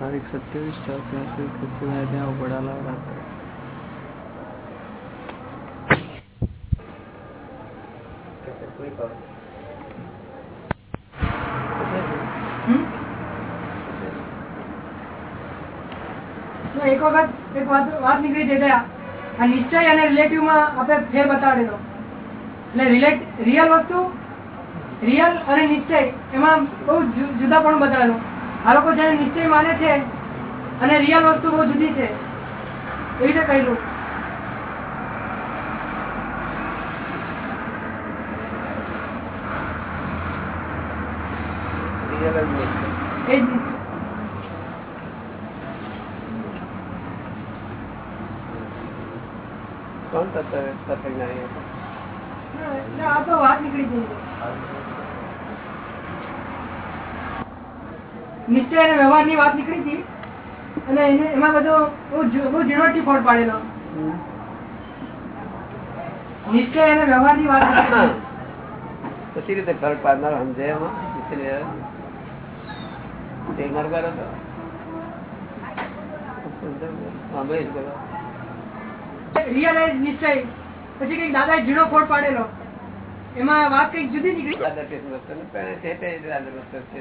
તારીખ સત્યાવીસ ચાર ત્યાંસી ખુશીભાઈ ત્યાં ઉપડાલા રાત્રે તો એક વખત એક વાત નીકળી છે આ નિશ્ચય અને રિલેટિવમાં આપણે ફેર બતાડેલો એટલે રિયલ વસ્તુ રિયલ અને નિશ્ચય એમાં બહુ જુદા પણ બતાવેલો આ લોકો જેને નિશ્ચય માને છે અને રિયલ વસ્તુ બહુ જુદી છે એવી રીતે કહેલું. કોણ તત્વ તત્વજ્ઞાની હતો? એટલે આ તો વાત નીકળી ગઈ છે. નિશ્ચય અને વ્યવહારની વાત નીકળી હતી. અને એને એમાં બધો બહુ ઝીણવટથી ફોડ પાડેલો. નિશ્ચય અને વ્યવહારની વાત પછી રીતે ફરક પાડનાર સમજે એમાં? સાંભળી રિયલાઇઝ નિશ્ચય. પછી કંઈક દાદાએ ઝીણો ફોડ પાડેલો. એમાં વાત કંઈક જુદી નીકળી. દાદા વસ્તુ ને પણ તે દાદા વસ્તુ છે.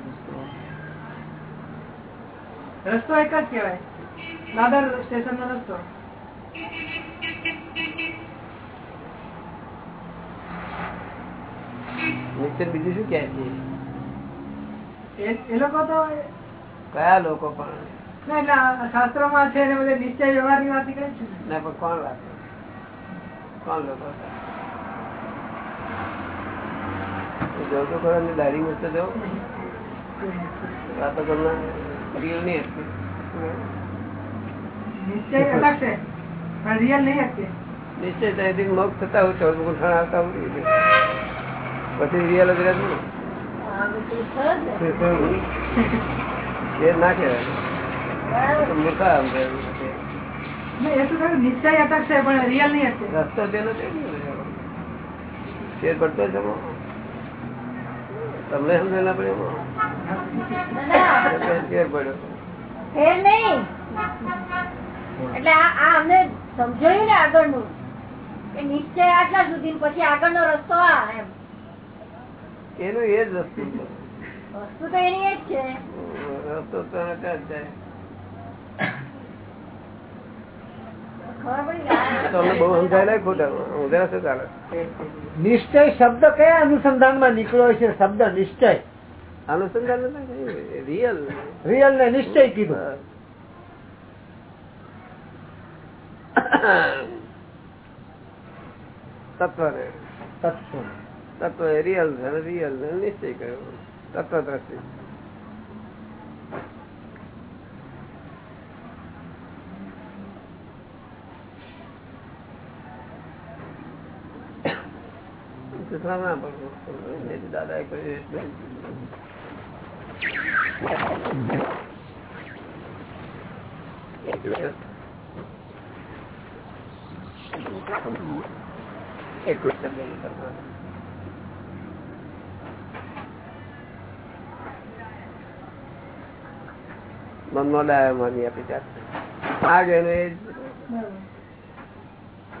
રસ્તો. રસ્તો એક જ કેવાય દાદર સ્ટેશન નો રસ્તો બીજું શું કે એ- એ લોકો તો કયા લોકો પણ? ના માં છે નિશ્ચય વ્યવહારની વ્યવહારની વાત નીકળે છે ને. પણ કોણ વાત કોણ લોકો જો તો ખરો ને દાઢી મસ્ત જો વાતો કરવા રિયલ નહીં. નિશ્ચય અલગ છે પણ રિયલ નહીં હતી નિશ્ચય ત્યાંથી મોક્ષ થતા હોય ચૌદ ગુંઠાણ આવતા હોય. પછી રિયલ જ રહેતું એ ના કહેવાય. મૂર્ખા આમ કહેવાય. ને એ તો ખરું નિશ્ચય અટક છે પણ રિયલ નહીં રસ્તો તેનો છે ફેર પડતો છે. તમને સમજ ના પડે પડ્યો. ફેર નહીં. એટલે આ આ અમને સમજાયું ને આગળનું કે નિશ્ચય આટલા સુધી પછી આગળનો રસ્તો આ એમ. એનું એ જ વસ્તુ વસ્તુ તો એની એ જ છે. રસ્તો તો જ જાય. ખબર પડી નિશ્ચય શબ્દ કયા અનુસંધાનમાં નીકળ્યો છે? શબ્દ નિશ્ચય. અનુસંધાન રિયલ રિયલ ને નિશ્ચય કીધું. તત્વ ને. તત્વ. તત્વ રિયલ છે રિયલ નિશ્ચય કર્યો તત્વ દ્રષ્ટિ. સુધરા ના દાદા. મનમાં ડાયો માની આપી જાત. આ ગયો એ જ.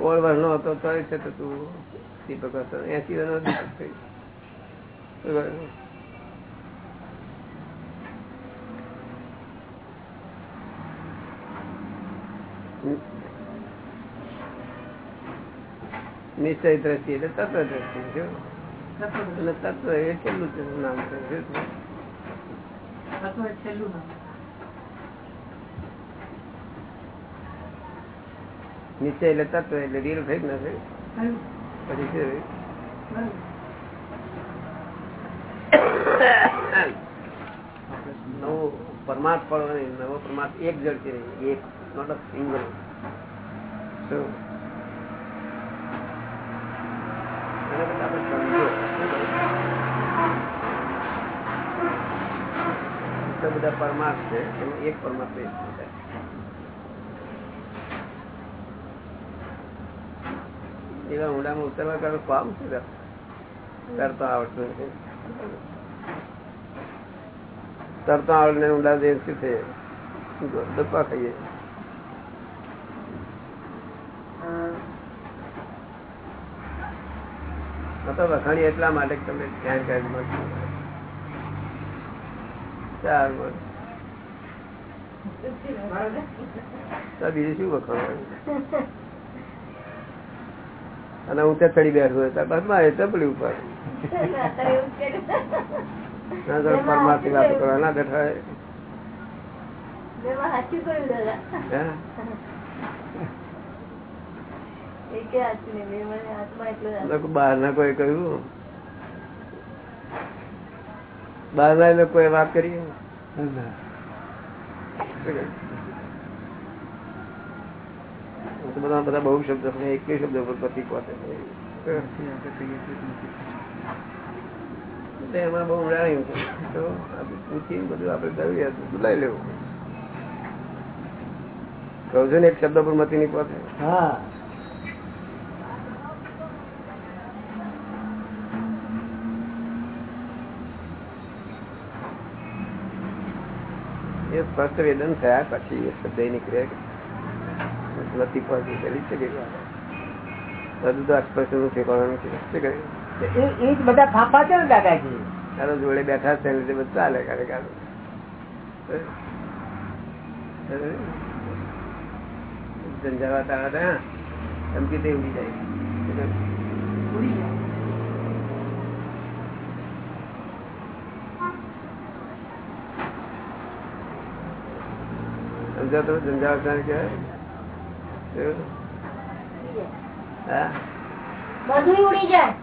વર્ષ નો હતો તો તું દીપક હતો એસી વર્ષ દીપક કહ્યું? નિશ્ચય દ્રષ્ટિ એટલે તત્વ દ્રષ્ટિ શું અને તત્વ એ છેલ્લું નામ છે છેલ્લું નામ. નિશ્ચય એટલે તત્વ એટલે રીલ થઈ જ નથી થયું? પછી છે. નવો પરમાર્થ નહીં નવો પરમાર્થ એક જળ છે એક નોટ અ સિંગલ. બધા પરમાર્થ છે એમાં એક પરમાર્થ એક છે. એવા ઊંડામાં ઉતરવા કારણ કામ કરે? તરતો આવડતું તરતો આવડે ઊંડા જઈને શું છે? દપા ખાઈએ. તો વખાણી એટલા માટે તમે ધ્યાન કરી મળશો ચાર વર્ષ બીજું શું વખાણ અને ત્યાં ચડી બેઠો હતા બસ મારે ચપલી ઉપર. ના કોઈ પરમાર્થી વાતો કરવા ના બેઠા હોય. બેમાં સાચું કર્યું દાદા હે? એકે સાચું નહીં બેમાં હાથમાં એટલું જ લોકો બહાર ના કોઈ કહ્યું બહાર ના લોકો કોઈ વાત કરી ના. હું તો બધા બધા બહુ શબ્દ છે એક શબ્દ પર પ્રતિક વાતે પછી આપણે કહીએ છીએ કે નથી. એટલે એમાં બહુ ઉડાડ્યું છે તો આપણે પૂછીને બધું આપણે જરૂરિયાત બોલાવી લેવું કહું છું ને એક શબ્દ પર મતી નહીં પહોંચે હા એ સ્પષ્ટ વેદન થયા પછી એ શબ્દ નીકળે નથી પહોંચી ચલી છે. બધું તો અસ્પષ્ટનું ઠેકાણું છે. શું કહ્યું એ એ જ બધા ફાંફા છે દાદાજી? તારો જોડે બેઠા છે ને બધું ચાલે કાલે કાલે. ઝંઝાવાત આવે તો ધમકી તે ઉડી જાય. ઉડી જાય. સમજા તમે કહેવાય શું? હા બધું ઉડી જાય.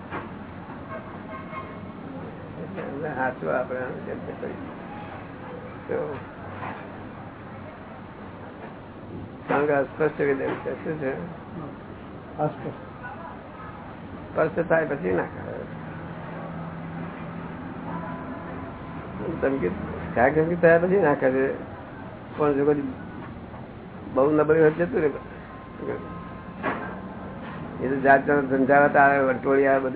એટલે હાચું આપણે આમ જેમ તેમ કરી. તો કારણ કે અસ્પષ્ટ વેદન છે. શું છે? અસ્પષ્ટ. સ્પષ્ટ. થાય પછી ના કરે. ધમકી ક્યાંક ધમકી થયા પછી ના કરે. પણ જો કદી બહુ નબળી હોય તો જતું રે એ તો જાત જાત ઝંઝાવત આવે વટોળી આવે.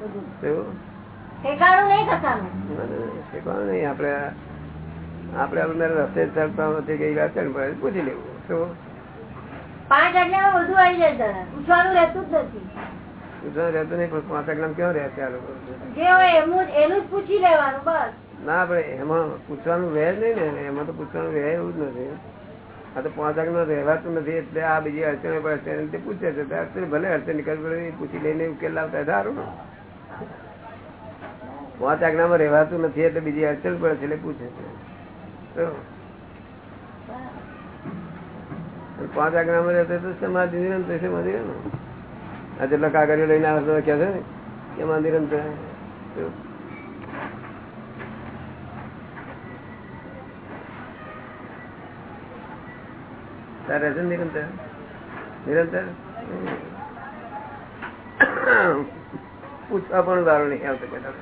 બધું. આવે આપણે આપણે રસ્તે ચાલતા નથી કઈ વાત પણ પૂછી લેવું. શું? પાંચ આજ્ઞામાં બધું આવી જાય પૂછવાનું રહેતું જ નથી. પૂછવાનું રહેતું નહીં પણ પાંચ ગ્રામ કેવો રહે છે આ લોકો ના પણ એમાં પૂછવાનું રહે જ નહીં ને એમાં તો પૂછવાનું રહે એવું જ નથી. આ તો પાંચ આગળ રહેવાતું નથી એટલે આ બીજી અડચણ પડે અડચણ તે પૂછે છે. અડચણ ભલે અડચણ નીકળવી પડે પૂછી લઈને ઉકેલ લાવતા સારું ને. પાંચ આજ્ઞામાં રહેવાતું નથી એટલે બીજી અડચણ પડે છે એટલે પૂછે છે. પાંચ આજ્ઞામાં રહેતા તો સમાધિ નિરંતર સમાધિ ને. આ જેટલા કાગળીઓ લઈને આવે કે છે ને? કે મંદિર તારે છે નિરંતર? નિરંતર? પૂછવા પણ દારૂ નહીં આવતો કદાચ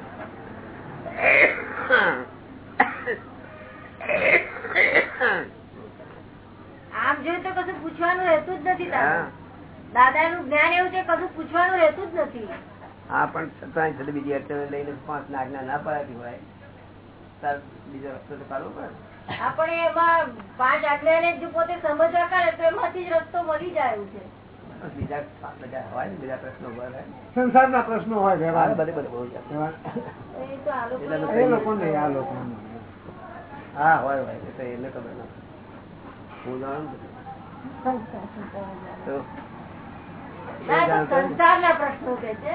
જોયું તો કશું પૂછવાનું રહેતું જ નથી દાદા દાદાનું જ્ઞાન એવું છે કશું પૂછવાનું રહેતું જ નથી. હા પણ છતાં છતાં બીજી અડચણ લઈને પાંચ ના આજ્ઞા ના પડાતી હોય તાર બીજો રસ્તો તો કાઢવો પડે. આપણે એમાં પાંચ આજ્ઞાને જો પોતે સમજવા કરે તો એમાંથી જ રસ્તો મળી જાય એવું છે. બીજા બધા હોય ને બીજા પ્રશ્નો હોય સંસારના પ્રશ્નો હોય બધે બધે બહુ એ લોકો એટલે એ લોકો નહીં આ લોકો હા હોય હોય એ એને ખબર ના હું જાણું ને ના, તો સંસારના પ્રશ્નો કે છે.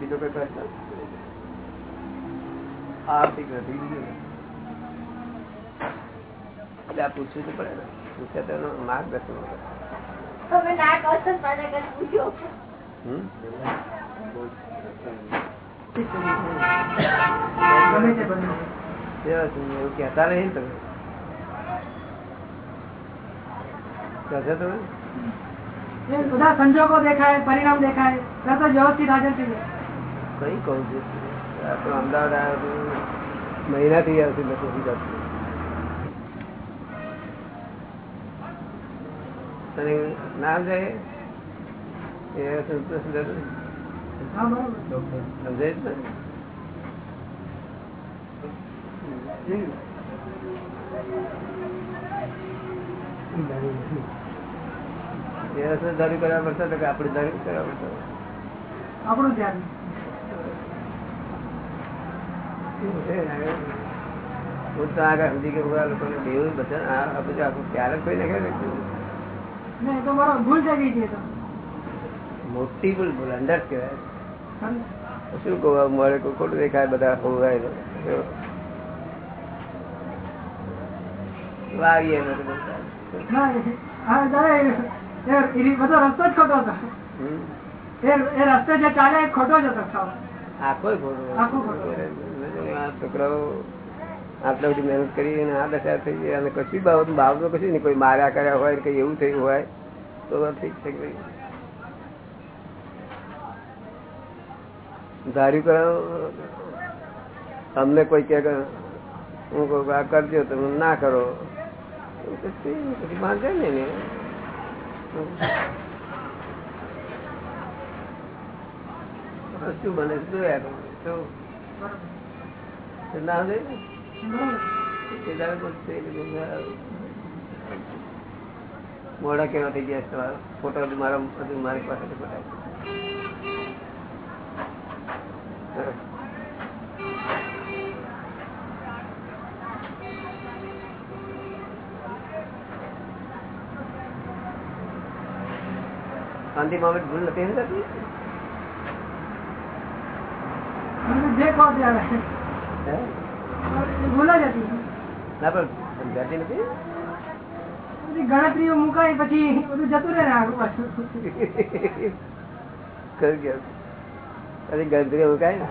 બીજા કોઈ પ્રશ્ન? આર્થિક નથી પૂછવું તો પડે. ને પૂછ્યા તો માર્ગદર્શન તમે ના કહો પાછા પૂછો? ગમે તે બને એવું કહેતા નહીં તમે કહો તમે બધા સંજોગો દેખાય પરિણામ દેખાય તરત જ વ્યવસ્થિત હાજર થઈ કઈ કહું છું? અમદાવાદ આવ્યો મહિનાથી આવતી લોકો ગુજરાત તને છે? એ સંતોષ સમજાય છે ને? વ્યવસ્થિત દારૂ કરવા પડશે તો આપણે દારૂ કરવા પડશે આપણું ધ્યાન. એવું છે ને. હું તો આગળ સમજી કે લોકોને બધા આ બધું આખું કોઈ નાખે મોટી ભૂલ ભૂલ અંડર કહેવાય. શું કહું મળે ખોટું દેખાય બધા હોવાય આટલી બધી મહેનત કરી અને આ દશા થઈ ગઈ. અને કશી બાબત કશી નહીં. કોઈ માર્યા કર્યા હોય કઈ એવું થયું હોય તો ઠીક છે કે ભાઈ. ધાર્યું કરાવો અમને કોઈ કે હું કરજો તમે ના કરો. તો પછી ને શું બને જોયા. શું? ના દે મોડા કેવા થઈ ગયા ફોટો મારા, મારી પાસે તો ફોટા ના પણ સમજાતી નથી? બધી ગણતરીઓ મુકાય પછી બધું જતું રહે આગળ પાછું. અરે મુકાય ને?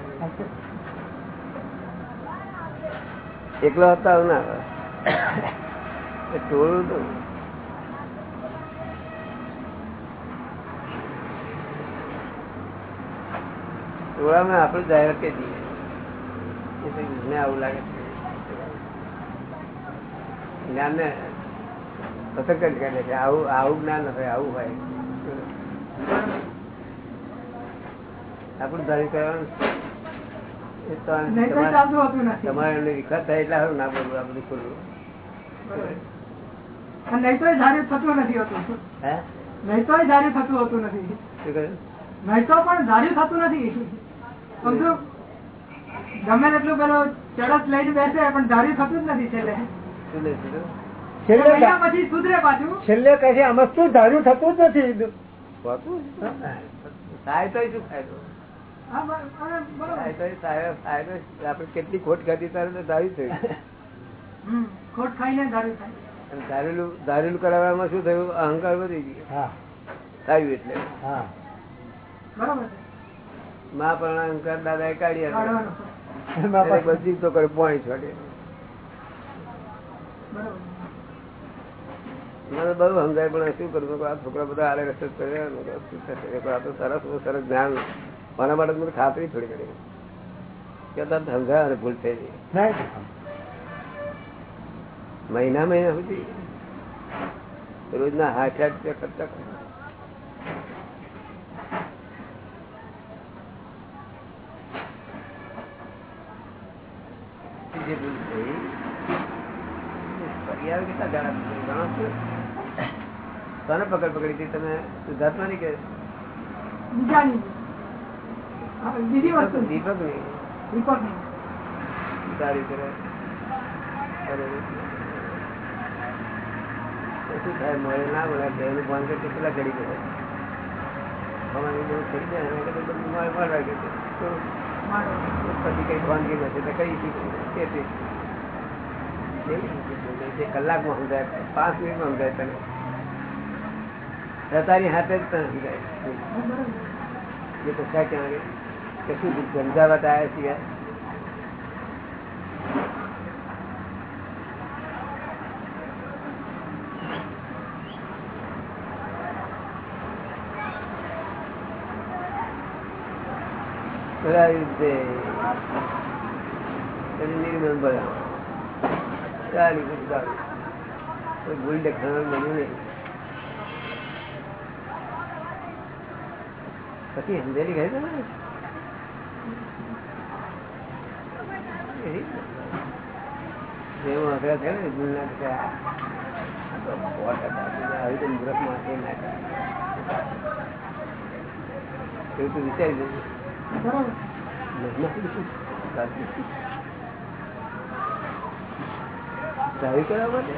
એકલો હતા ના. ટોળું તો ટોળામાં આપણું જાહેરાત કરી દઈએ મને આવું લાગે છે. જ્ઞાન ને પસંદ કરે છે. આવું આવું જ્ઞાન હોય આવું હોય. આપણું ધારી કરવાનું તમારે- એમને વિખત થાય એટલે સારું ના બોલવું આ બધું નહીં તો ધાર્યું થતું નથી હોતું. હે? નહીં તો ધાર્યું થતું હોતું નથી. નહીં તો પણ ધાર્યું થતું નથી. સમજો? ગમે એટલું પેલો ચડસ લઈને બેસે પણ ધાર્યું થતું જ નથી છેલ્લે. પછી સુધરે પાછું. છેલ્લે કહે છે આમાં શું ધાર્યું થતું જ નથી? કેટલી ખોટ ખાધી તારું તો ધારી થયું. ખોટ ખાઈને ધાર્યું થાય. ધારેલું ધારેલું કરાવવામાં શું થયું? અહંકાર વધી ગયો. હા. થયું એટલે. હા. બરોબર. મા પ્રણામ દાદા એ કાઢી બધી તો કરે પોણી છોડે મને બહુ સમજાય પણ શું કરું? આ છોકરા બધા આડે રસ્તે કર્યા? આ તો સરસ સરસ જ્ઞાન મારા માટે મને ખાતરી થોડી કરી. કે તમે સમજાય અને ભૂલ થઈ ગઈ. મહિના મહિના સુધી. રોજના હાથ હાથ રૂપિયા ખર્ચા જે ભૂલ થઈ, પરિવાર કેટલા જાણો છો? તને પકડ પકડી હતી? તમે શુદ્ધાત્માની કે? બીજાની. હા, બીજી વસ્તુ. દીપકની સારી કરે. શું થાય? મળે ના બેનું પેલા ઘડી કરે? અમારી જેવું થઈ જાય એના કરતા રાખે છે. પછી કઈ વાનગી કે. કલાકમાં સમજાય, પાંચ મિનિટમાં સમજાય તને. રતાની હાથે જ તને જે કશા ક્યાં ગઈ કશું સમજાવત આવ્યા સિવાય રીતે પછી નિર્મલ ચાલી પછી સમજેલી ગઈ તમે? છે. એવું તું વિચારી દેજે બરોબર કરવા માટે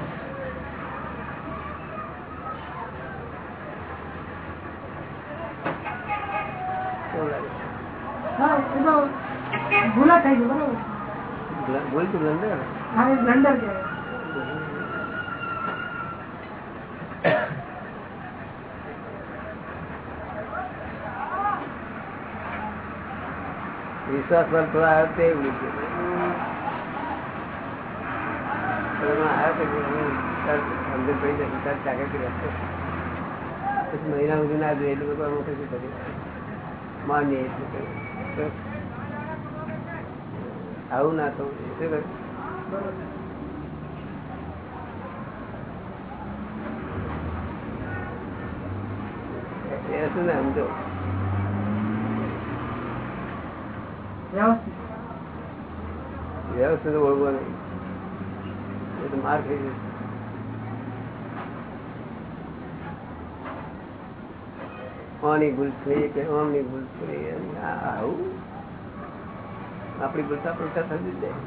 ભૂલા થઈ ગઈ બરોબર ભૂલ- તો બ્લન્ડર. હા બ્લન્ડર કહેવાય વિશ્વાસ પર થોડા આવ્યો તે. તો અંદર પડી જશે, તરત જાગે કરી આપશે. પછી મહિના સુધી ના જોઈએ એટલે. તો આવું ના થવું શું શું ને સમજો વ્યવસ્થિત ઓળખો નહીં માર ખાઈ જશે આની ભૂલ થઈ કે આમની ભૂલ આ આવું. આપણી ભૂલતા ભૂલતા થતી જાય.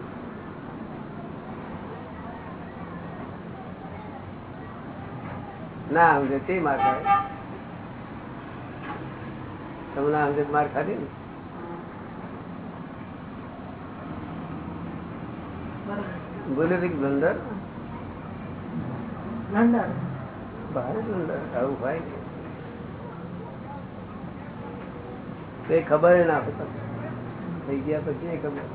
ના સમજે તે માર ખાય. તમને સમજે માર ખાધી ને બરોબર બોલે તો બ્લન્ડર બ્લન્ડર ભારે બ્લન્ડર આવું ભાઈ તે ખબર ના પડતા થઈ ગયા પછી એ ખબર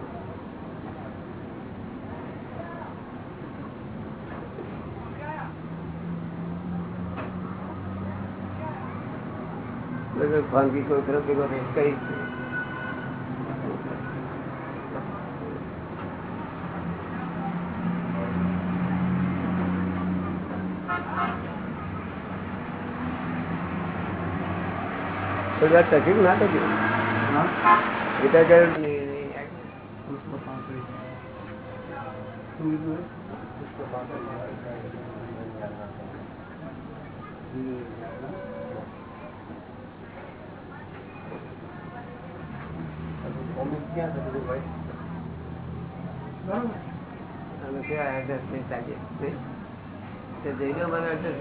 લગભગ ફાંકી કોઈ ખરો ભેગો થઈ કઈ વાર તકલીફ ના તકલીફ એ તો કે અમે કેવા એડ્રેસ નહીં સાચે? જઈ ગયો મારા એડ્રેસ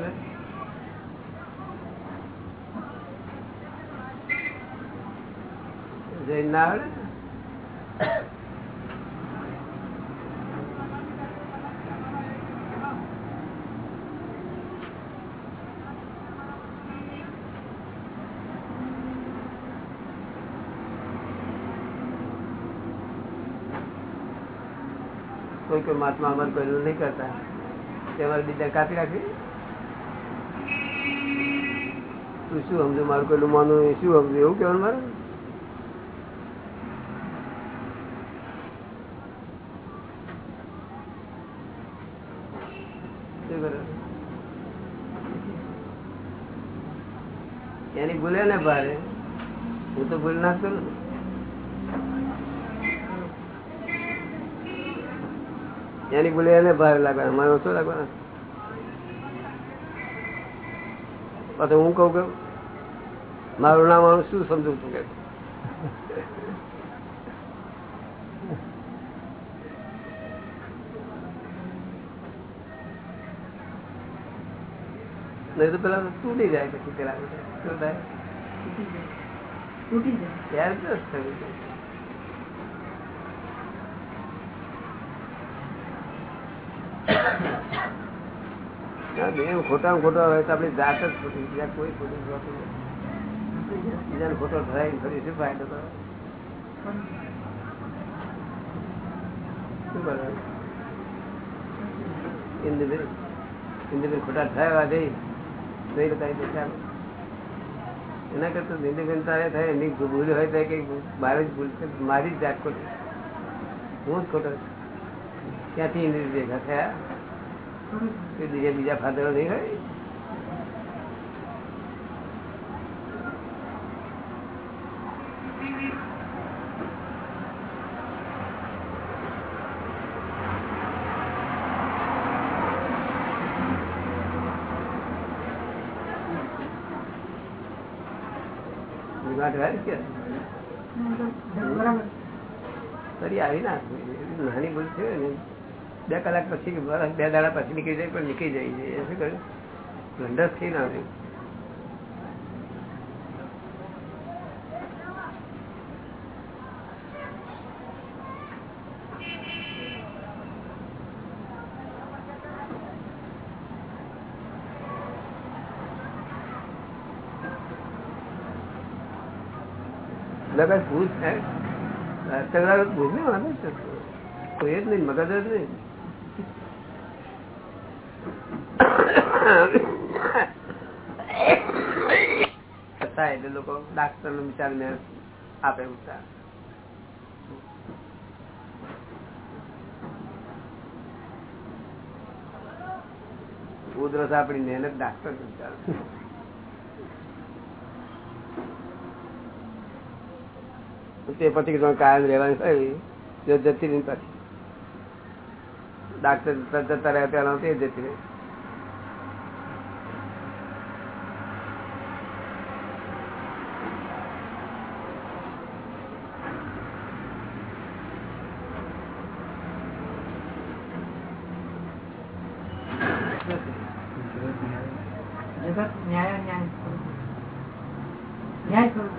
ને ના આવડે કોઈ કોઈ મહાત્મા અમર કર્યું નહીં કરતા. તેમાં બીજા કાપી રાખી. તું શું સમજો? મારું પેલું માનું શું સમજો? એવું કહેવાનું મારે શું કરે? એની ભૂલે ને ભારે. હું તો ભૂલ ના કરું. એની ભૂલે એને ભારે લાગવાના. મારે ઓછો લાગવાના. પાછું હું કઉ કે, મારું નામ આનું શું સમજવું તું કે? નહીં તો પેલા તૂટી જાય પછી પેલા શું થાય? તૂટી જાય. ત્યાર થયું બે ખોટા ખોટા હોય તો આપણી જાત જ ખોટી બીજા કોઈ ખોટી બીજાને ખોટો થાય ફરી શું ફાયદો તો શું ખોટા થયા દે. એના કરતા નિંદબેન તારે થાય, એની ભૂલ હોય થાય કે મારી જ ભૂલ છે, મારી જ જાત ખોટી. હું જ ખોટો ક્યાંથી ઇન્દ્રિય ભેગા થયા? બીજા બીજા ફાદરો નહીં હોય? વિવાદ હોય કે? આવી ના નાની ભૂલ છે બે કલાક પછી, બે દાડા પછી નીકળી જાય, પણ નીકળી જાય. છે શું કર્યું? બ્લન્ડર થઈ ના આવ્યું લગન ભૂલ છે અત્યારે ભૂમિ વાંધો છે. કોઈ જ નહીં, મગજ જ નહીં. એટલે લોકો ડાક્ટર નો વિચાર ને આપે ઉતાર. ઉધરસ આપણી મહેનત ડાક્ટર વિચાર. તે પછી કાયમ રહેવાની હોય જો જતી રહી પછી. ડાક્ટર જતા રહ્યા પેલા જતી રહી જગત ન્યાય ન્યાય કરું. ન્યાય કરું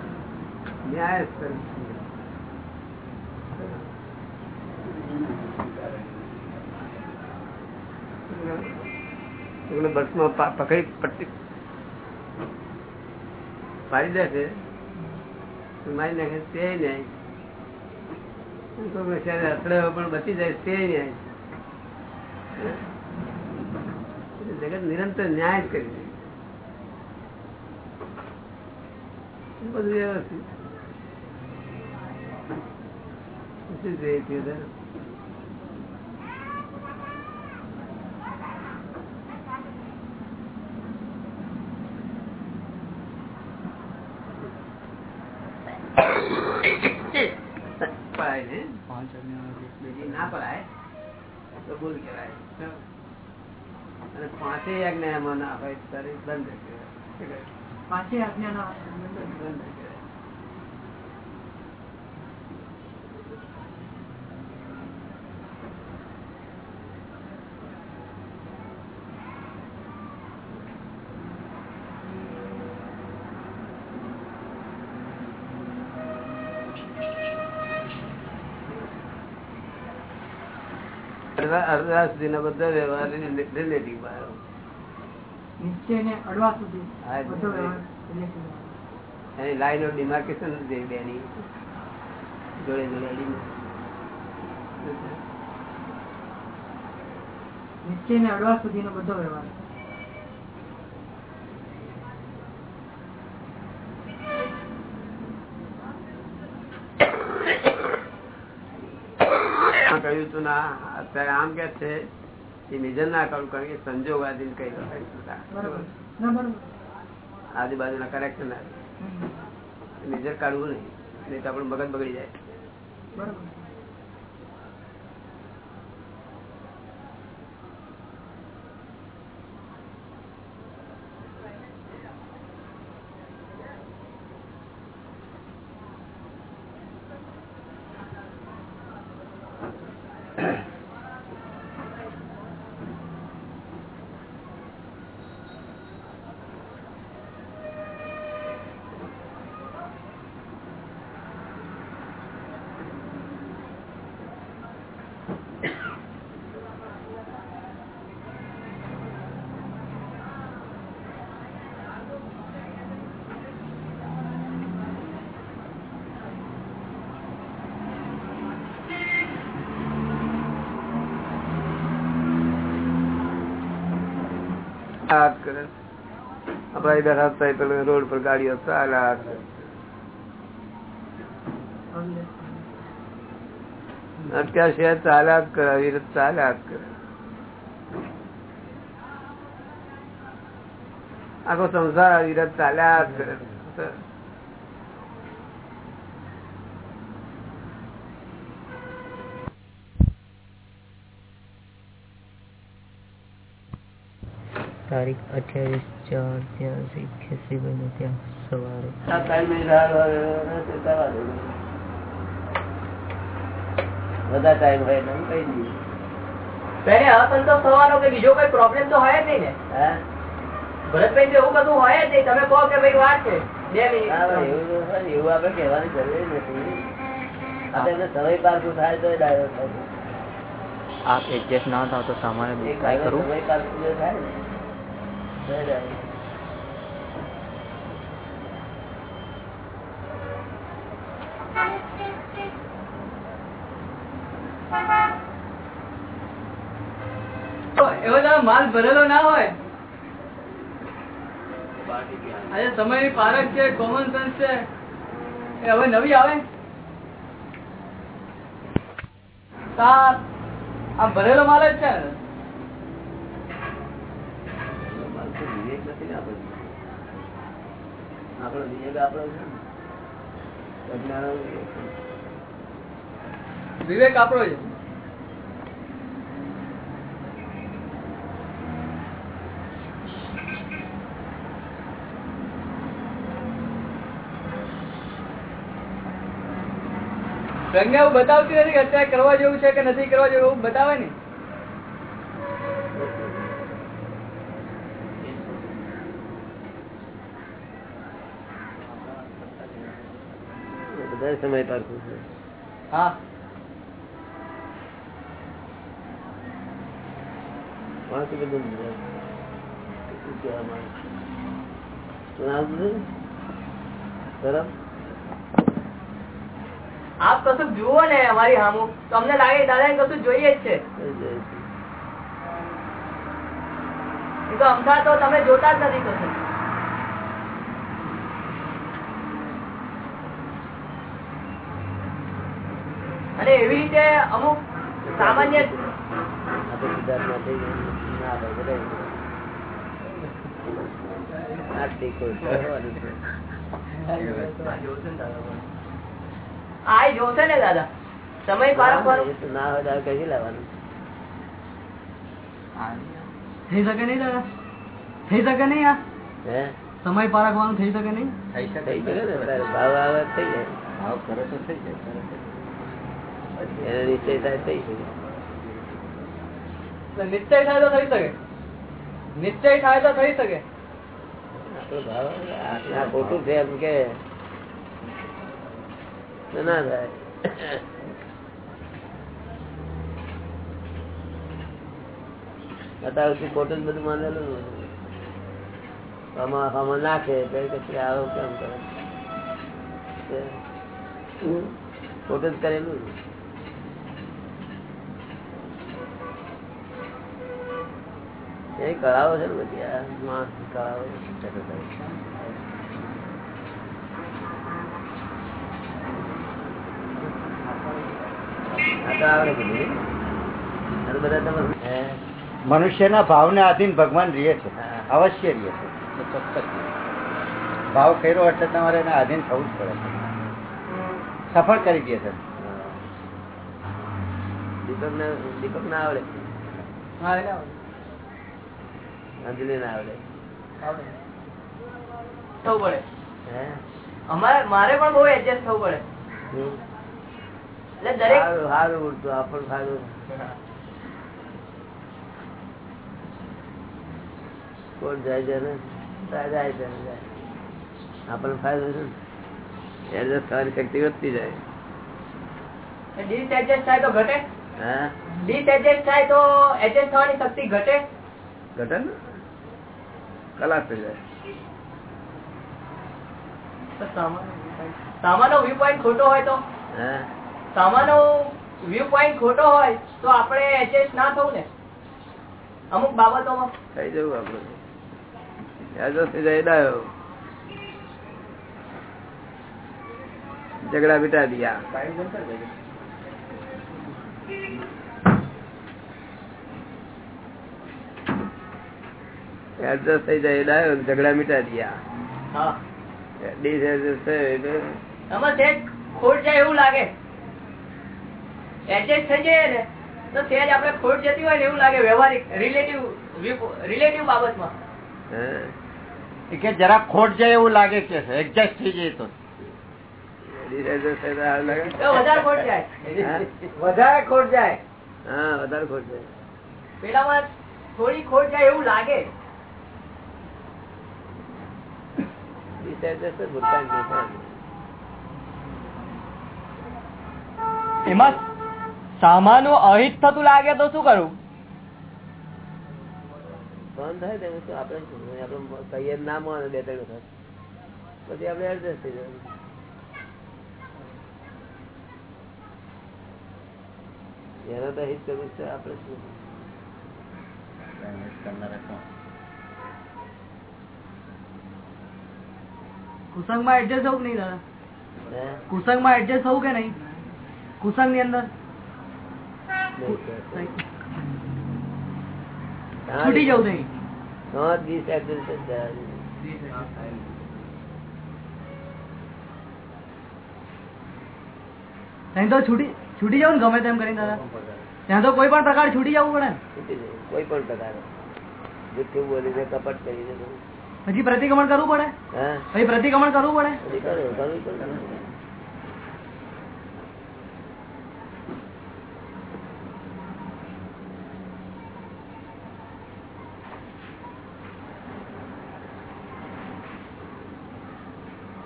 ન્યાય જ કરે. એમને પકડી પટ્ટી પાડી દે છે. મારી નાખે તે ન્યાય. તો બિચારે અથડે પણ બચી જાય, તે ન્યાય. જગત નિરંતર ન્યાય જ કરી બધું વ્યવસ્થિત? શું જોઈએ વધારે? પડાય ને પાંચ ના પડાય. તો ભૂલ કહેવાય. અને પાંચે આજ્ઞા એમાં ના હોય ત્યારે બંધ કહેવાય શું કહેવાય? પાંચે બંધ કહેવાય અડધા સુધીના બધા વ્યવહાર રિલેટિવ એની લાઈન ઓફ ડિમાર્કેશન છે બેની. જોડે જોડે નિશ્ચય ને અડવા સુધીનો બધો વ્યવહાર આ કહ્યું તું ના અત્યારે આમ કે છે એ નિજન ના કરું કારણ કે સંજોગ આદિ કઈ આજુબાજુના કરેક્શન ના. નિજર કાઢવું નહીં. નહીં તો આપણું મગજ બગડી જાય. બરાબર હાથ કરે આપડા હાથ થાય પેલો રોડ પર ગાડીઓ ચાલે અટક્યા છે ચાલ્યા જ કરે વિરત ચાલ્યા જ કરે. આખો સંસાર વિરત ચાલ્યા કરે. તારીખ અઠ્યાવીસ ચાર ત્યાંસી ખેસી બને ત્યાં સવારે આ ત્રણ મિનિટ હાલ હોય, જવા દો. બધા ટાઈમ હોય એટલે હું કહી દઈએ તેને અસંતોષ થવાનો કે બીજો કોઈ પ્રોબ્લેમ તો હોય જ નહીં ને હા ભરતભાઈ તો એવું કશું હોય જ નહીં તમે કહો કે ભાઈ વાત છે બે હા, મિનિટ ભાઈ, એવું તો હોય. એવું આપણે કહેવાની જરૂર નથી આપણે એમને સમય પારખું થાય તો ડાયો થાય આપ એડજસ્ટ ના થાવ તો સામાન્ય એક કાંઈ વાર કરું સમય પારખું જો થાય ને તો ડાયો. એવો તમે માલ ભરેલો ના હોય. આજે સમય પારખ છે કોમન સેન્સ છે. એ હવે નવી આવે. આ ભરેલો માલ જ છે ને માણસો વિવેક નથી ને આપણો. વિવેક આપણો છે વિવેક આપણો છે પ્રજ્ઞા બતાવતી નથી કે અત્યારે કરવા જેવું છે કે નથી કરવા જેવું બતાવે ને એ સમય પાર છે. હા? આપ કશું જુઓ ને અમારી હામુ. તમને લાગે દાદા કશું જોઈએ જ છે. તો અમથા તો તમે જોતા જ નથી કશું. અને એવી રીતે અમુક સામાન્ય. આ જોશે ને દાદા. સમય પારખવાનું ના હોય કઈ લેવાનું? થઈ શકે નહીં દાદા? થઈ શકે નહીં આ? સમય પારખવાનું થઈ શકે નહીં? થઈ શકે છે થઈ જાય. ભાવ કરે તો થઈ જાય. એનો નિશ્ચય થાય થઈ શકે. નિશ્ચય થાય તો થઈ શકે. નિશ્ચય થાય તો થઈ શકે. આપણો ભાવ આવે, આ આ ખોટું છે એમ કે. ના થાય. અત્યાર સુધી ખોટું બધું માનેલું આમાં આમાં નાખે પછી આવું કેમ કરે? જ કરેલું એ કળાઓ છે ને બધી આ માણસ કળાઓ? મનુષ્યના ભાવને આધીન ભગવાન રહે છે અવશ્ય રહે છે. ભાવ કર્યો એટલે તમારે એના આધીન થવું જ પડે છે. સફળ કરી દે છે. દીપક ને દીપક ના આવડે. હા એને આવડે. અંજલિ ના આવડે. આવડે. થવું પડે. અમારે મારે પણ બહુ એડજસ્ટ થવું પડે. દરેક સારું ઉડતું કોણ જાય છે ને? જાય છે આપણને ફાયદો છે એડજસ્ટ થવાની શક્તિ વધતી જાય. ડિસએડજસ્ટ થાય તો ઘટે? હા? ડિસએડજસ્ટ થાય તો એડજસ્ટ થવાની શક્તિ ઘટે? ઘટે ને? કલાક થઈ જાય. ખોટો હોય તો? સામાનો વ્યૂ પોઈન્ટ ખોટો હોય તો આપણે એડજસ્ટ ના થવું ને? અમુક બાબતોમાં. થઈ જવું આપડે એડજસ્ટ થઈ જાય ડાયો. ઝઘડા બિટા દિયા એડજસ્ટ થઈ જાય ડાયો ઝઘડા મીટા દિયા ડિસએડજસ્ટ થયો એટલે ખોટ જાય એવું લાગે. એડજસ્ટ થઈ જાય ને તો સેજ આપણે ખોટ જતી હોય ને એવું લાગે વ્યવહારિક રિલેટિવ રિલેટિવ બાબતમાં. કે જરા ખોટ જાય એવું લાગે કે એડજસ્ટ થઈ જાય તો વધારે ખોટ જાય. હા? વધારે ખોટ જાય. હા વધારે ખોટ જાય. પેલામાં થોડી ખોટ જાય એવું લાગે. ડિસએડજસ્ટ જ ભૂલતા. એમાં સામાનું અહિત થતું લાગે તો શું કરું બંધ થાય તો શું આપણે? આપણે કહીએ ના માને બે ત્રણ વખત પછી આપણે એડજસ્ટ થઈ જવાનું એનો તો હિત કરવું છે આપણે શું કુસંગમાં એડજસ્ટ થવું કે નહીં દાદા? હે? કુસંગમાં એડજસ્ટ થવું કે નહીં? કુસંગની અંદર છૂટી જવું નહીં ત્યાં તો છૂટી છૂટી જવું ને ગમે તેમ કરીને દાદા. ત્યાં તો કોઈ પણ પ્રકાર છૂટી જવું પડે. કોઈ પણ પ્રકાર. જુઠ્ઠું બોલીને કપટ કરીને. પછી પ્રતિક્રમણ કરવું પડે? પછી પ્રતિક્રમણ કરવું પડે? કરો.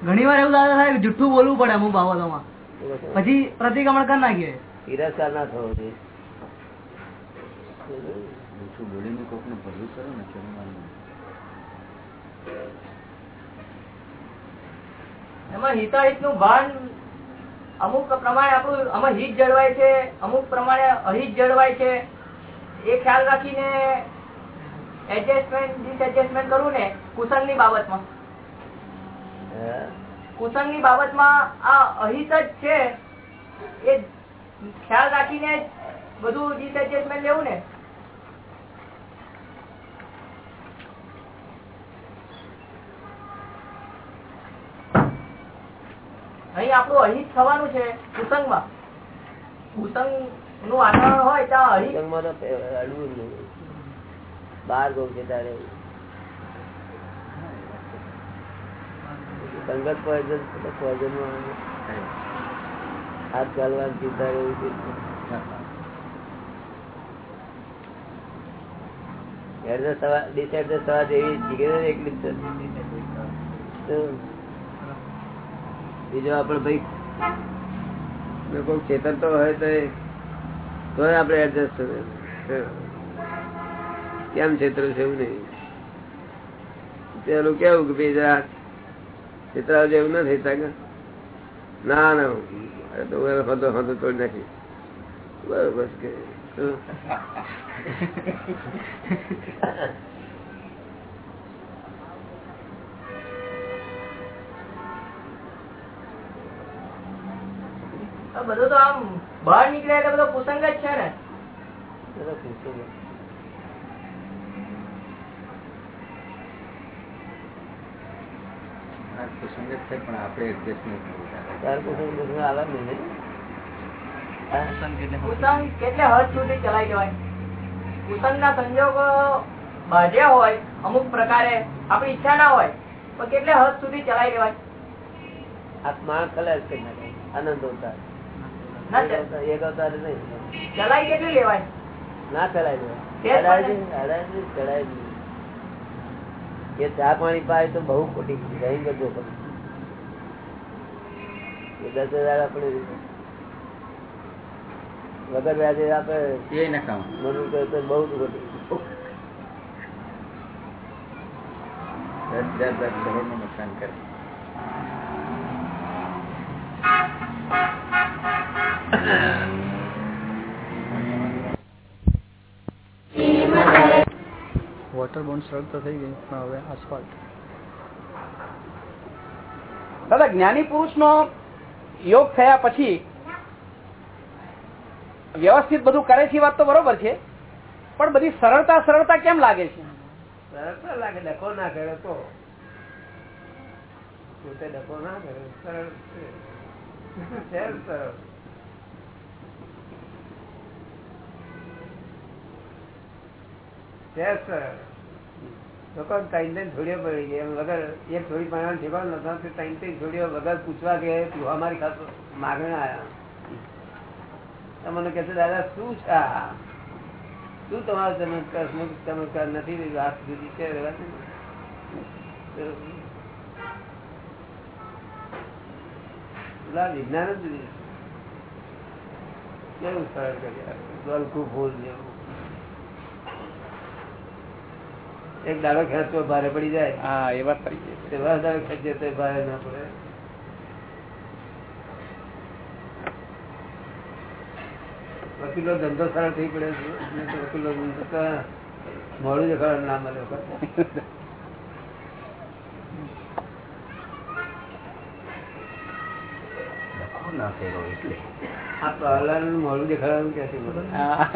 ઘણી વાર એવું દાદા થાય જુઠ્ઠું બોલવું પડે અમુક બાબતોમાં. પછી પ્રતિક્રમણ કરી નાખીએ. તિરસ્કાર ના થવો જોઈએ. એમાં હિતાહિતનું ભાન અમુક પ્રમાણે આપણું, આમાં હિત જળવાય છે, અમુક પ્રમાણે અહિત જળવાય છે એ ખ્યાલ રાખીને એડજસ્ટમેન્ટ ડિસએડજસ્ટમેન્ટ કરવું ને કુસંગની બાબતમાં. કુસંગની બાબતમાં આ અહિત જ છે, એ ખ્યાલ રાખીને બધું ડિસએડજસ્ટમેન્ટ લેવું ને અહીં આપણું અહિત થવાનું છે કુસંગમાં કુસંગનું વાતાવરણ હોય ત્યાં અડવું નહીં. બહાર ગૌ છે તારે સંગત પોઈઝન પોઈઝન હાથ ગાલવા ચિંતા એવું છે. ડિસએડજસ્ટ થવા જેવી એકલી બીજો આપણે ભાઈ કોઈ ચેતનતો હોય તો તો આપણે એડજસ્ટ કેમ છેતરું છે એવું નહીં. પેલું કેવું કે ભાઈ જરા છેતરાવ જેવું નથી તા કે ના ના અરે તો ફતો હદો તોડી નાખી બરોબર કે બધું તો આમ બહાર નીકળ્યા એટલે બધો કુસંગ જ છે ને? કુસંગ કેટલે હદ સુધી ચલાવી જવાય? કુસંગ ના સંજોગો બાંધ્યા હોય અમુક પ્રકારે આપણી ઈચ્છા ના હોય પણ કેટલે હદ સુધી ચલાવી લેવાય? આત્મા કલર છે આનંદ ના એક અવતાર- નહીં. ચલાવી કેટલી લેવાય? ના. એ ચા પાણી પાય તો બહુ ખોટી રહી ગયો એ દસ હજાર આપણે વગર વ્યાજે આપણે મનવું કહે તો બહુ ખોટી. દસ હજાર દસ કરોડનું નુકસાન કરે. વોટર બોન્ડ સરળ તો થઈ ગઈ પણ હવે આસફાલ્ટ દાદા જ્ઞાની પુરુષ નો યોગ થયા પછી વ્યવસ્થિત બધું કરે છે વાત તો બરોબર છે પણ બધી સરળતા સરળતા કેમ લાગે છે? સરળતા લાગે ડકો ના કરે તો. પોતે ડકો ના કરે સરળ સરળ સરળ. લોકો ત્રણ ત્રણ પડી ગઈ વગર એક છોડી પાડવાનું ઠેકાણ નતો ત્રણ ત્રણ વગર પૂછવા કે તું અમારી ખાતર માગણા આવ્યા દાદા, શું છે શું તમારો ચમત્કાર? શું નથી? વાત જુદી છે વિજ્ઞાન જ જુદી. કેવું સરળ કર્યા? ગલકું ફૂલ જેવું એક દાડો ખેંચતો ભારે પડી જાય. હા એ વાત થઈ એવા તે વાર દાડો ખેંચે તો ભારે ના પડે. વકીલો ધંધો સરળ થઈ પડે છે. વકીલો ધંધો તો મોડું દેખાડવાનું ના મળે ના કર્યો એટલે. આ પ્રહલાદનું મોડું દેખાડવાનું હા.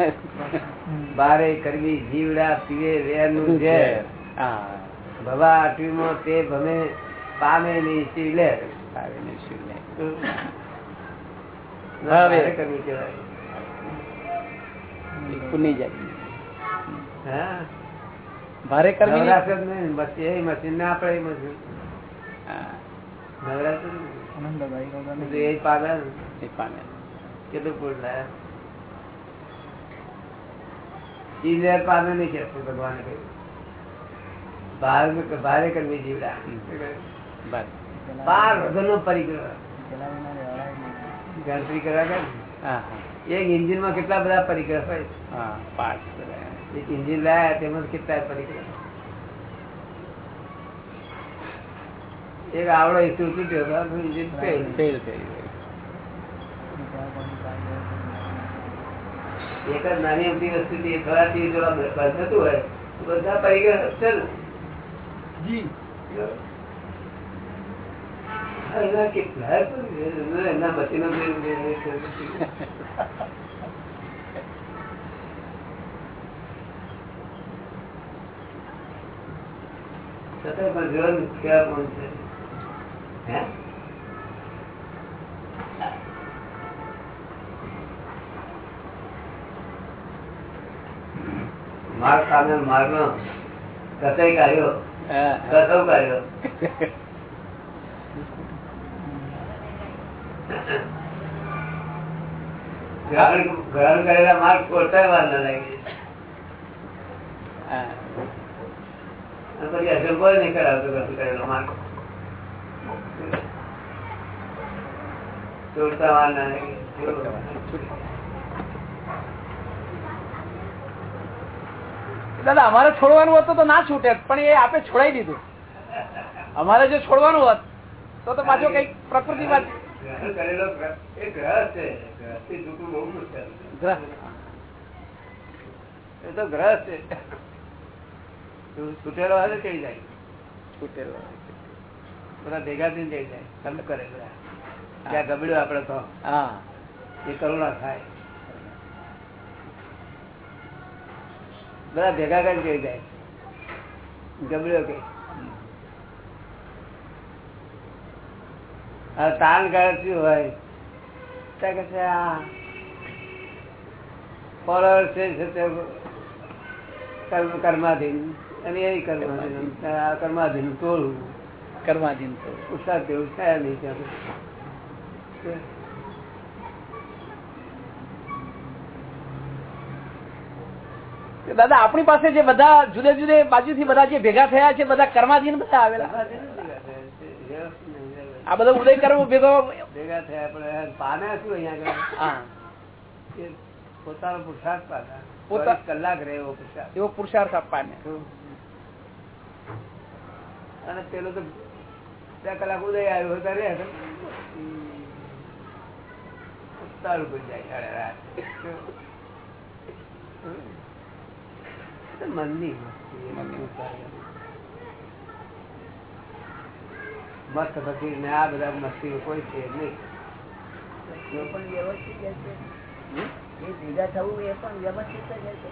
બારે કરવી જીવડા પીવે વેરનું ઝેર. ભવા આટવીમાં તે ભમે પામે નહીં શિવ લે આવે ને શું લે. કરવી કહેવાય. પુની જાય. હા. ભારે કરવી નહીં. નહીં મશીન ના આપણે એ મશીન. હા, એ જ પામે ને. એ પામે કેટલું પૂર લાયા ઈ લેર પામે નહીં કે ભગવાને કહ્યું બહાર ભારે કરવી જીવડા બસ બાર વગરનો પરિગ્રહ પેલા વિના રહેવાય નહીં. ગણતરી કરવા ગયા ને. હા હા એક એન્જિનમાં કેટલા બધા પરિગ્રહ હોય હા પાર્ટ બધા. એક એન્જિન લાયા તેમાં કેટલા પરિગ્રહ એક આવડો ઇસ્યુ તૂટ્યો એક જ નાની અમથી વસ્તુથી થોડાથી જો આ બંધ થતું હોય તો બધા પરિગ્રહ છે ને જી. હા, એના જે- છતાંય પણ જીવન કેવા પણ છે. હે? માર્ગ સામે માર્ગનો કસાઈ કાઢ્યો કસવ કાઢ્યો ગ્રહણ કરેલા માર્ગ વાર ના લાગે. પછી અસંભવ નહીં કરાવતો ગ્રહણ કરેલો માર્ગ. દાદા, અમારે છોડવાનું હતું તો ના છૂટે, પણ એ આપે છોડાઈ દીધું. અમારે જો છોડવાનું હોત, તો તો પાછો કંઈક પ્રકૃતિ માં એ તો ગ્રહ છે. છૂટેલો હશે, ચડી જાય. છૂટેલો બધા ભેગા થઈને જઈ જાય. તમે કરે બધા. ત્યાં ગબડ્યો આપડે તો. હા. એ કરુણા થાય. બધા ભેગા કરી જઈ જાય. ગબડ્યો કે. હવે તાણ શું હોય? ત્યાં કે છે આ ફોલોઅર છે કર્માધીન. અને એ કર્માધીન. આ કર્માધીન તોડવું કર્માધીન થવું. ઉત્સાહ દેવું થાય નહીં દાદા આપણી પાસે જે બધા જુદે જુદે બાજુથી બધા જે ભેગા થયા છે બધા કર્માધીન બધા આવેલા? આ બધા ઉદય કર્મ ભેગો ભેગા થયા પણ પામે શું અહીંયા હા. પોતાનો પુરુષાર્થ પામે પોતા- કલાક રહે એવો પુરુષાર્થ. એવો પુરુષાર્થ આપવાને. અને પેલો તો બે કલાક ઉદય આવ્યો ત્યારે તારું કોઈ જાય રાત. મનની મસ્તી, ફકીર ને આ બધા મસ્તી કોઈ છે નહીં. એ પણ વ્યવસ્થિત જ છે. એ ભેગા થવું એ પણ વ્યવસ્થિત જ છે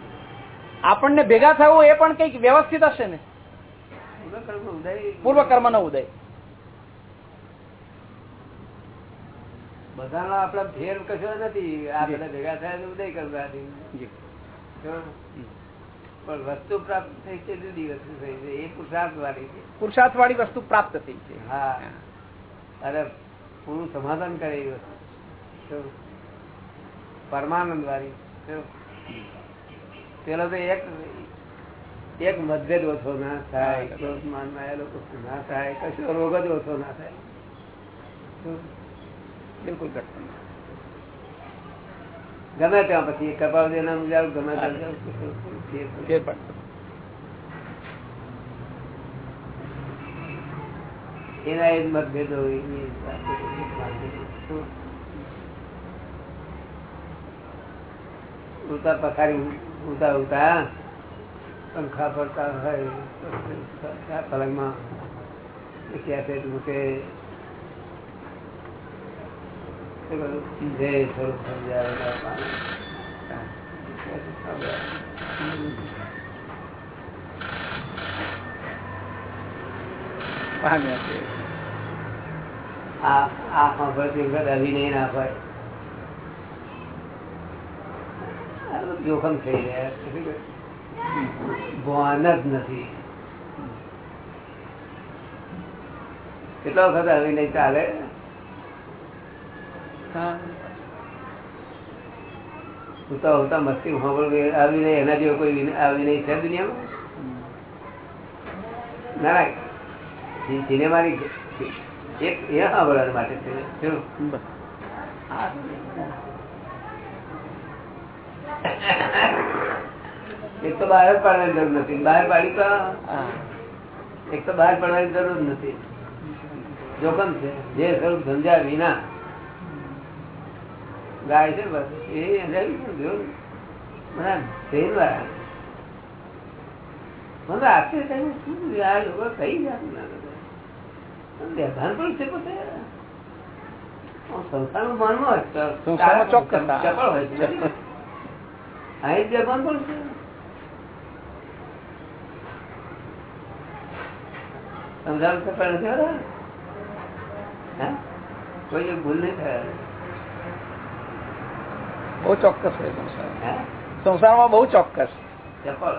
આપણને ભેગા થવું એ પણ કંઈક વ્યવસ્થિત હશે ને? પૂર્વ કર્મ નો ઉદય. બધાનો આપડા ફેર કશો નથી. આ બધા ભેગા થયા ઉદય કરવાથી પણ વસ્તુ પ્રાપ્ત થઈ છે જુદી વસ્તુ થઈ છે. એ પુરુષાર્થ વાળી છે. પુરુષાર્થ વાળી વસ્તુ પ્રાપ્ત થઈ છે. હા. અરે પૂરું સમાધાન કરે એ વસ્તુ. પરમાનંદ વાળી પેલો તો એક એક મતભેદ ઓછો ના થાય ક્રોધ માનમાં ઓછો ના થાય કશો રોગ જ ઓછો ના થાય. બિલકુલ ઘટતું ગમે ત્યાં પછી કપાવ દેના જાવ ગમે ત્યાં ફેર પડતો. એના એ મતભેદો. ઉતા પખારી ઉતા ઉતા પંખા ફરતા હોય પલંગમાં કેસેટ મૂકે એ બધું જે સ્વરૂપ સમજાવેલા પામે. કેસેટ સાંભળે. પામ્યા છે આ આ સાંભળતી વખત અભિનય ના હોય. જોખમ થઈ રહ્યા. ભાન જ નથી. કેટલા વખત અભિનય ચાલે? હા. હોતા મસ્તી સાંભળવી અભિનય એના જેવો કોઈ વિન- અભિનય છે દુનિયામાં? ના ના. સિનેમાની એક એ સાંભળવા માટે છે. એક તો બહાર પાડવાની જરૂર નથી. બહાર પાડી તો એક તો બહાર પાડવાની જરૂર નથી. જોખમ છે. જે સ્વરૂપ સમજ્યા વિના ગાય છે બસ એ સમજાવી જો. મને ટ્રેન વાળા મને આશ્ચર્ય થયું, શું આ લોકો કઈ જાતના લોકો? બેભાન પણ છે પોતે આમ સંસારનું માનમાં હોય તો સંસારમાં ચોક્કસ. ચપળ હોય છે અહીં જ બેભાન પણ છે સમજાવું ચપળ નથી હોતા? હે? કોઈ એક ભૂલ નહીં થાય બહુ ચોક્કસ હોય સંસાર હે? સંસારમાં બહુ ચોક્કસ ચપળ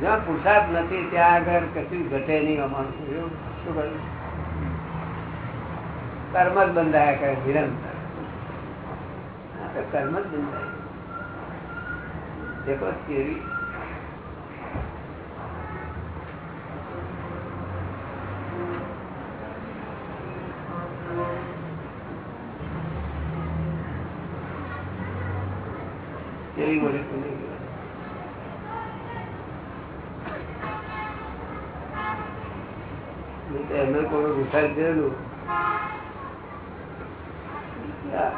જ્યાં પુરુષાર્થ નથી ત્યાં આગળ કશું ઘટે નહીં અમારું. એવું શું કહ્યું? કર્મ જ બંધાયા કરે નિરંતર. આ તો કર્મ જ બંધાય. દેખો કેવી કેવી મોટી એમને કોઈ ગુસાઈ દેલું આ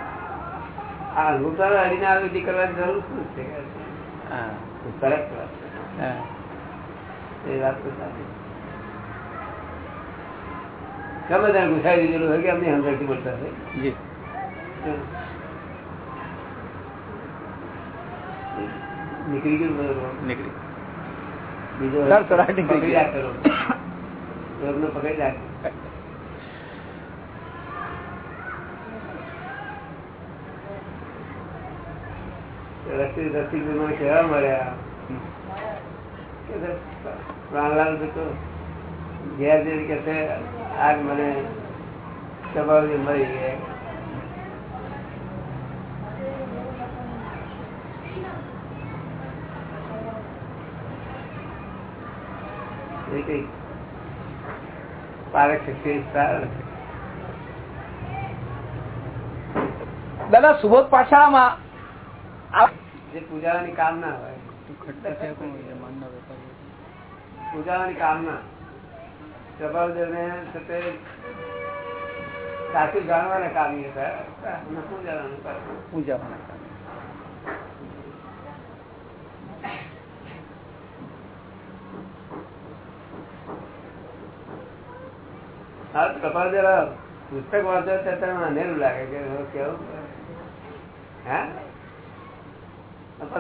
અંગૂઠા હરીને આવી વિધિ કરવાની જરૂર શું છે. કરેક્ટ વાત. એ વાત તો સાચી. ગમે ત્યાં ઘુસાઈ દીધેલું હોય કે અમને મળતા બોલતા હોય જી નીકળી ગયું નીકળી. બીજો પકડી. રાખેલો. પકડી રાખ મને મળ્યા. પ્રાણલાલ તો ઘેર જઈને કે આજ મને સ્વભાવ મળી ગયા એ કઈ પારક શક્તિ. દાદા સુબોધ પાછામાં જે પૂજાવાની કામના હોય. પૂજાવાની કામના. સાથે સાચું જાણવાના કામી હતા અમને શું જાણવાનું કામ? પૂજાવાના કામ. હા તો કપાળ જરા પુસ્તક વાંચો તો તમને અનેરું લાગે કે કેવું હા?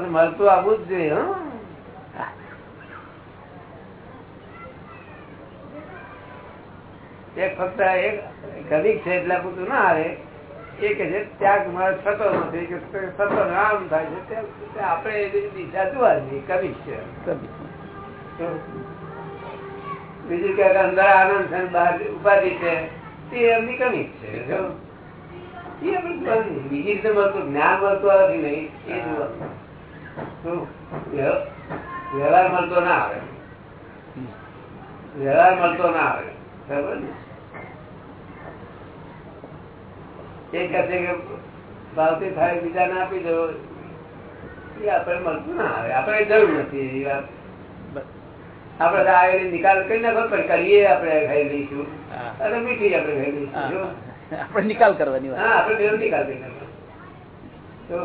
મળતું આવવું જ જોઈએ એક ફક્ત એક ગરીબ છે એટલે પૂરતું ના આવે એ કે છે ત્યાગ મારે થતો નથી. કે થતો રામ થાય છે. આપણે એવી દિશા જોવાની કવિ છે. બીજું કે અંદર આનંદ છે બહાર ઉપાધિ છે, તે એમની કમી છે. બીજી રીતે મળતું જ્ઞાન મળતું આવતી નહીં એ વ્યવહાર મળતો ના આવે. વ્યવહાર મળતો ના આવે. બરાબર ને? એ કહે છે કે ભાવથી થાય, બીજાને આપી દો, એ આપણે મળતું ના આવે. આપણે જરૂર નથી એ વાત. આપણે તો આ એની નિકાલ કરી નાખો પણ કરીએ આપડે ખાઈ લઈશું. અને મીઠી આપડે ખાઈ લઈશું આપડે નિકાલ કરવાની વાત. હા આપડે નિકાલ કરી નાખો. તો